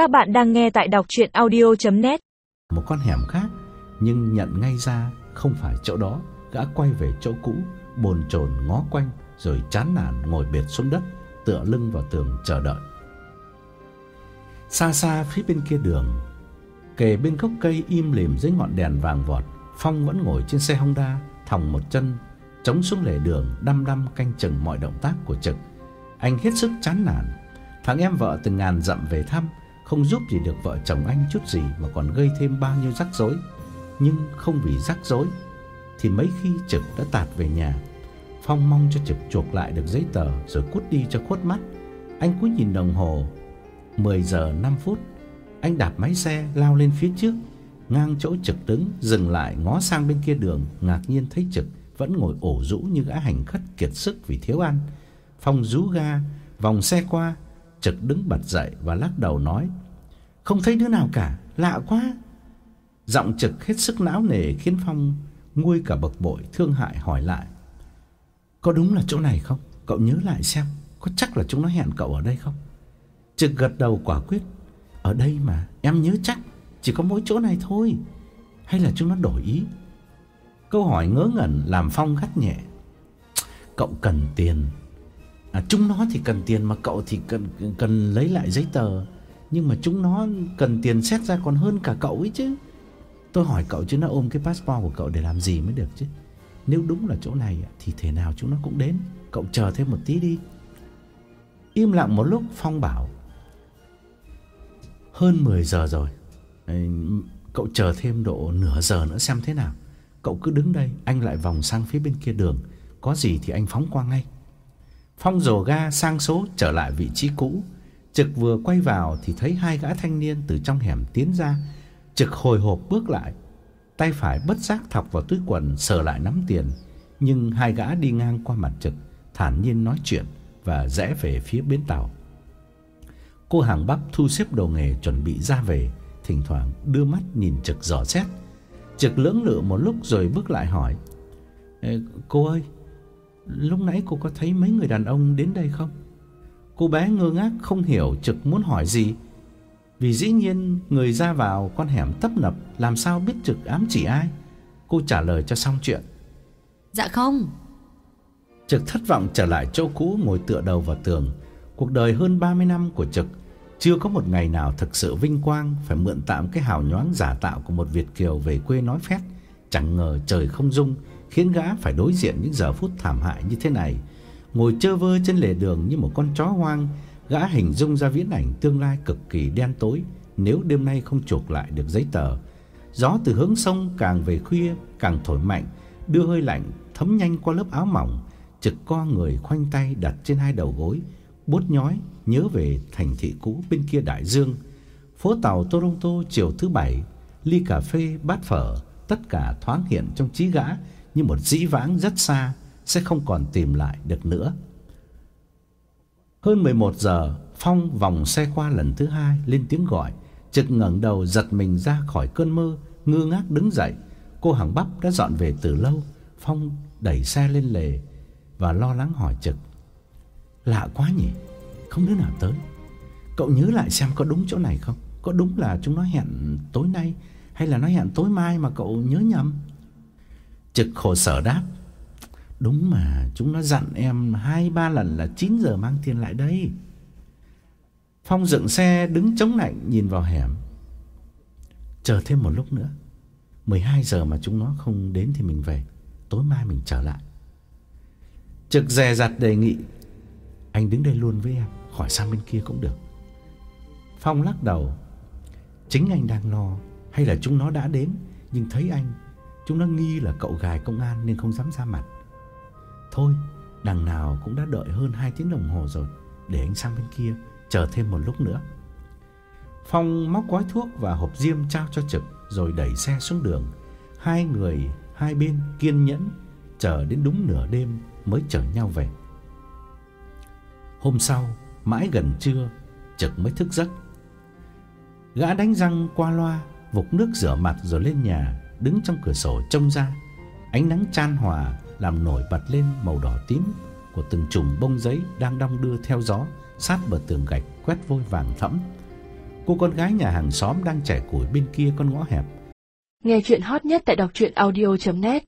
Các bạn đang nghe tại đọc audio net Một con hẻm khác, nhưng nhận ngay ra không phải chỗ đó, gã quay về chỗ cũ, bồn chồn ngó quanh rồi chán nản ngồi bệt xuống đất, tựa lưng vào tường chờ đợi. Xa xa phía bên kia đường, kề bên gốc cây im lìm dưới ngọn đèn vàng vọt, Phong vẫn ngồi trên xe Honda, thòng một chân chống xuống lề đường, đăm đăm canh chừng mọi động tác của Trực. Anh hết sức chán nản. Thằng em vợ từ ngàn dặm về thăm, không giúp gì được vợ chồng anh chút gì mà còn gây thêm bao nhiêu rắc rối. Nhưng không vì rắc rối thì mấy khi Trực đã tạt về nhà. Phong mong cho Trực chuộc lại được giấy tờ rồi cút đi cho khuất mắt. Anh cúi nhìn đồng hồ 10 giờ 5 phút. Anh đạp máy xe lao lên phía trước, ngang chỗ Trực đứng, dừng lại ngó sang bên kia đường, ngạc nhiên thấy Trực vẫn ngồi ổ rũ như gã hành khất kiệt sức vì thiếu ăn. Phong rú ga, vòng xe qua, Trực đứng bật dậy và lắc đầu nói: "Không thấy đứa nào cả, lạ quá." Giọng Trực hết sức não nề khiến Phong nguôi cả bực bội thương hại hỏi lại: "Có đúng là chỗ này không? Cậu nhớ lại xem, có chắc là chúng nó hẹn cậu ở đây không?" Trực gật đầu quả quyết: "Ở đây mà, em nhớ chắc, chỉ có mỗi chỗ này thôi. Hay là chúng nó đổi ý?" Câu hỏi ngớ ngẩn làm Phong gắt nhẹ. Cậu cần tiền. À chúng nó thì cần tiền mà cậu thì cần cần lấy lại giấy tờ, nhưng mà chúng nó cần tiền xét ra còn hơn cả cậu ấy chứ. Tôi hỏi cậu chứ nó ôm cái passport của cậu để làm gì mới được chứ. Nếu đúng là chỗ này thì thế nào chúng nó cũng đến, cậu chờ thêm một tí đi. Im lặng một lúc Phong bảo: "Hơn 10 giờ rồi. Cậu chờ thêm độ nửa giờ nữa xem thế nào." Cậu cứ đứng đây, anh lại vòng sang phía bên kia đường, có gì thì anh phóng qua ngay. Phong rồ ga sang số trở lại vị trí cũ, Trực vừa quay vào thì thấy hai gã thanh niên từ trong hẻm tiến ra, Trực hồi hộp bước lại, tay phải bất giác thọc vào túi quần sờ lại nắm tiền, nhưng hai gã đi ngang qua mặt Trực, thản nhiên nói chuyện và rẽ về phía bến tàu. Cô hàng bắp thu xếp đồ nghề chuẩn bị ra về, thỉnh thoảng đưa mắt nhìn Trực dò xét. Trực lưỡng lự một lúc rồi bước lại hỏi Cô ơi Lúc nãy cô có thấy mấy người đàn ông đến đây không? Cô bé ngơ ngác không hiểu Trực muốn hỏi gì. Vì dĩ nhiên người ra vào con hẻm tấp nập Làm sao biết Trực ám chỉ ai? Cô trả lời cho xong chuyện. Dạ không. Trực thất vọng trở lại chỗ cũ ngồi tựa đầu vào tường. Cuộc đời hơn 30 năm của Trực chưa có một ngày nào thực sự vinh quang phải mượn tạm cái hào nhoáng giả tạo của một Việt kiều về quê nói phét, chẳng ngờ trời không dung khiến gã phải đối diện những giờ phút thảm hại như thế này. Ngồi chơ vơ trên lề đường như một con chó hoang, gã hình dung ra viễn ảnh tương lai cực kỳ đen tối nếu đêm nay không chuộc lại được giấy tờ. Gió từ hướng sông càng về khuya càng thổi mạnh, đưa hơi lạnh thấm nhanh qua lớp áo mỏng, trực co người khoanh tay đặt trên hai đầu gối, bút nhói nhớ về thành thị cũ bên kia đại dương. Phố tàu Toronto chiều thứ bảy, ly cà phê, bát phở, tất cả thoáng hiện trong trí gã như một dĩ vãng rất xa sẽ không còn tìm lại được nữa. Hơn 11 giờ, Phong vòng xe qua lần thứ hai lên tiếng gọi, chợt ngẩng đầu giật mình ra khỏi cơn mơ, ngơ ngác đứng dậy. Cô hàng bắp đã dọn về từ lâu. Phong đẩy xe lên lề và lo lắng hỏi Trực: "Lạ quá nhỉ?" không đứa nào tới. Cậu nhớ lại xem có đúng chỗ này không? Có đúng là chúng nó hẹn tối nay hay là nó hẹn tối mai mà cậu nhớ nhầm? Trực khổ sở đáp. Đúng mà, chúng nó dặn em hai ba lần là 9 giờ mang tiền lại đây. Phong dựng xe đứng chống lạnh nhìn vào hẻm. Chờ thêm một lúc nữa. 12 giờ mà chúng nó không đến thì mình về, tối mai mình trở lại. Trực dè dặt đề nghị anh đứng đây luôn với em Khỏi sang bên kia cũng được Phong lắc đầu Chính anh đang lo Hay là chúng nó đã đến Nhưng thấy anh Chúng nó nghi là cậu gài công an Nên không dám ra mặt. Thôi đằng nào cũng đã đợi hơn 2 tiếng đồng hồ rồi Để anh sang bên kia Chờ thêm một lúc nữa. Phong móc gói thuốc và hộp diêm trao cho Trực Rồi đẩy xe xuống đường. Hai người hai bên kiên nhẫn Chờ đến đúng nửa đêm Mới chở nhau về. Hôm sau, mãi gần trưa, Trực mới thức giấc. Gã đánh răng qua loa, vục nước rửa mặt rồi lên nhà, đứng trong cửa sổ trông ra. Ánh nắng chan hòa làm nổi bật lên màu đỏ tím của từng chùm bông giấy đang đong đưa theo gió, sát bờ tường gạch quét vôi vàng thẫm. Cô con gái nhà hàng xóm đang trẻ củi bên kia con ngõ hẹp. Nghe chuyện hot nhất tại đọc audio net